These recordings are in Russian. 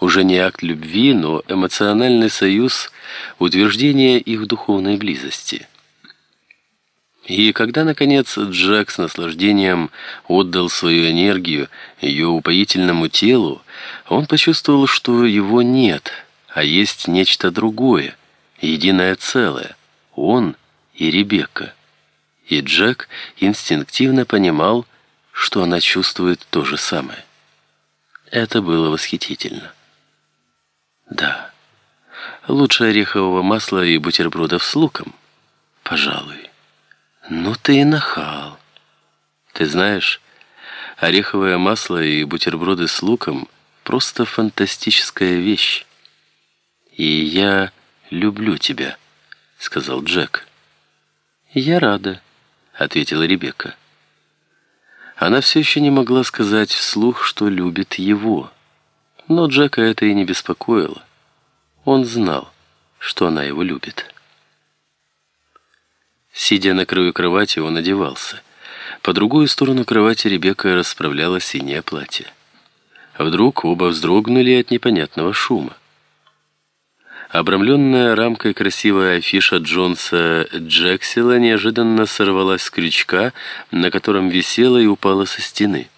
Уже не акт любви, но эмоциональный союз, утверждение их духовной близости. И когда, наконец, Джек с наслаждением отдал свою энергию ее упоительному телу, он почувствовал, что его нет, а есть нечто другое, единое целое, он и Ребекка. И Джек инстинктивно понимал, что она чувствует то же самое. Это было восхитительно. Да, лучше орехового масла и бутербродов с луком, пожалуй. Ну ты и нахал. Ты знаешь, ореховое масло и бутерброды с луком — просто фантастическая вещь. И я люблю тебя, — сказал Джек. Я рада, — ответила Ребекка. Она все еще не могла сказать вслух, что любит его. Но Джека это и не беспокоило. Он знал, что она его любит. Сидя на краю кровати, он одевался. По другую сторону кровати Ребекка расправляла синее платье. Вдруг оба вздрогнули от непонятного шума. Обрамленная рамкой красивая афиша Джонса Джексила неожиданно сорвалась с крючка, на котором висела и упала со стены.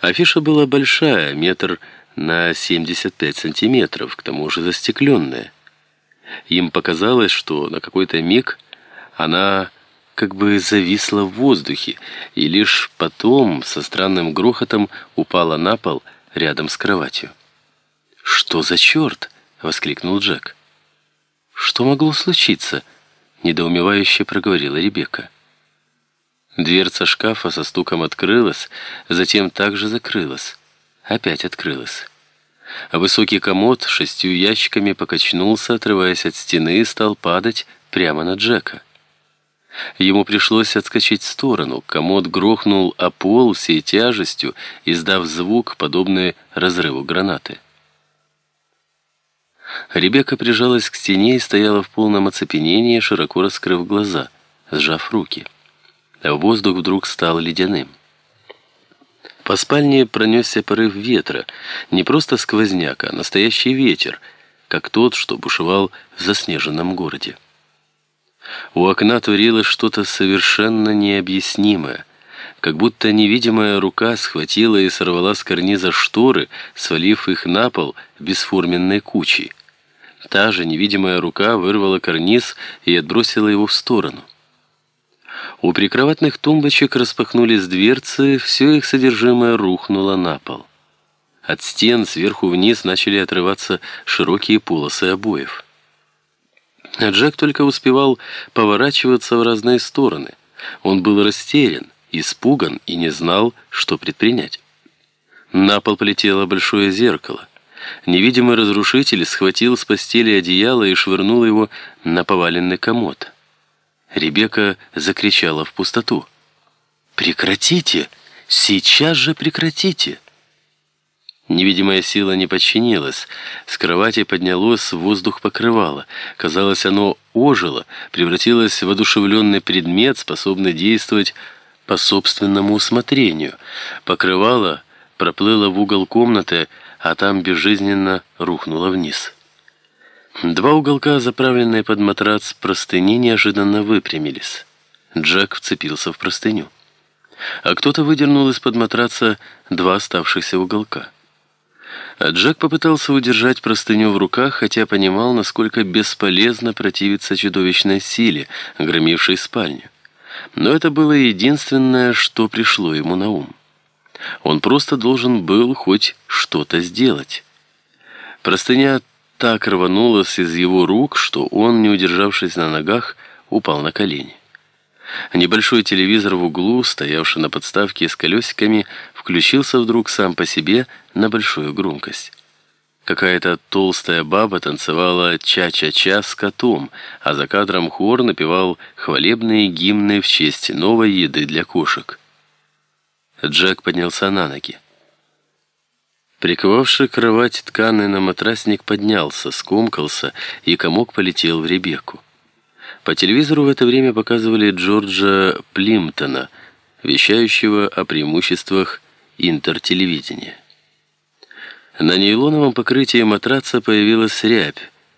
Афиша была большая, метр на 75 сантиметров, к тому же застекленная. Им показалось, что на какой-то миг она как бы зависла в воздухе, и лишь потом со странным грохотом упала на пол рядом с кроватью. «Что за черт?» — воскликнул Джек. «Что могло случиться?» — недоумевающе проговорила Ребекка. Дверца шкафа со стуком открылась, затем также закрылась. Опять открылась. Высокий комод шестью ящиками покачнулся, отрываясь от стены, и стал падать прямо на Джека. Ему пришлось отскочить в сторону. Комод грохнул о пол всей тяжестью, издав звук, подобный разрыву гранаты. Ребекка прижалась к стене и стояла в полном оцепенении, широко раскрыв глаза, сжав руки. Воздух вдруг стал ледяным. По спальне пронесся порыв ветра, не просто сквозняк, а настоящий ветер, как тот, что бушевал в заснеженном городе. У окна творилось что-то совершенно необъяснимое, как будто невидимая рука схватила и сорвала с карниза шторы, свалив их на пол бесформенной кучей. Та же невидимая рука вырвала карниз и отбросила его в сторону. У прикроватных тумбочек распахнулись дверцы, все их содержимое рухнуло на пол. От стен сверху вниз начали отрываться широкие полосы обоев. Джек только успевал поворачиваться в разные стороны. Он был растерян, испуган и не знал, что предпринять. На пол полетело большое зеркало. Невидимый разрушитель схватил с постели одеяло и швырнул его на поваленный комод. Ребекка закричала в пустоту. «Прекратите! Сейчас же прекратите!» Невидимая сила не подчинилась. С кровати поднялось, воздух покрывало. Казалось, оно ожило, превратилось в одушевленный предмет, способный действовать по собственному усмотрению. Покрывало проплыло в угол комнаты, а там безжизненно рухнуло вниз. Два уголка, заправленные под матрац простыни, неожиданно выпрямились. Джек вцепился в простыню. А кто-то выдернул из-под матраца два оставшихся уголка. А Джек попытался удержать простыню в руках, хотя понимал, насколько бесполезно противиться чудовищной силе, громившей спальню. Но это было единственное, что пришло ему на ум. Он просто должен был хоть что-то сделать. Простыня так рванулась из его рук, что он, не удержавшись на ногах, упал на колени. Небольшой телевизор в углу, стоявший на подставке с колесиками, включился вдруг сам по себе на большую громкость. Какая-то толстая баба танцевала ча-ча-ча с котом, а за кадром хор напевал хвалебные гимны в честь новой еды для кошек. Джек поднялся на ноги. Приковавший кровать тканый на матрасник поднялся, скомкался, и комок полетел в Ребекку. По телевизору в это время показывали Джорджа Плимтона, вещающего о преимуществах интертелевидения. На нейлоновом покрытии матраца появилась рябь.